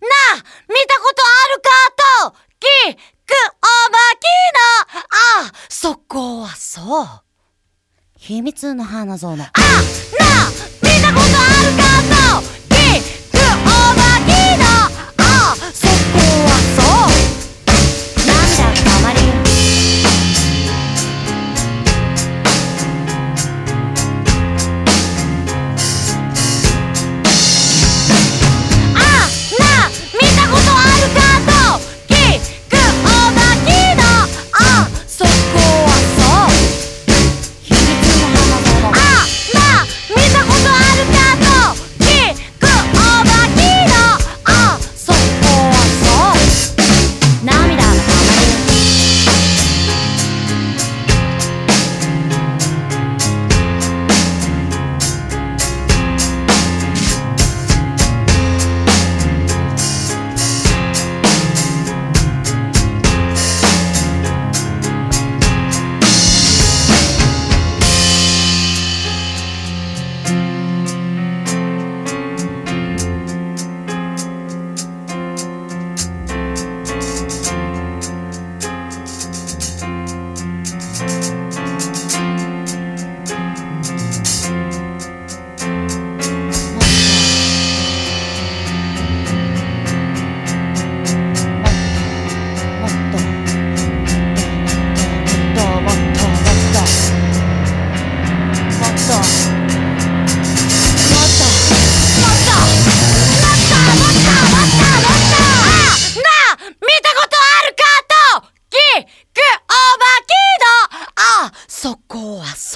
な見たことあるかと。聞くおまーの。あそこはそう。秘密の花園。あな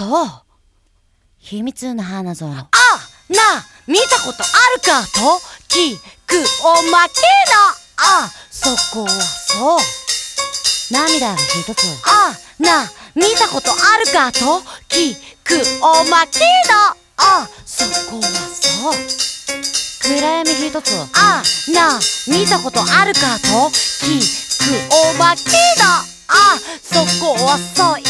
そう秘密の花園あなあ見たことあるかと聞くおまきだ。あそこはそう。涙が一つ。あなあ見たことあるかと聞くおまきだ。あそこはそう。暗闇一つ。あなあ見たことあるかと聞くおまきだ。あそこはそう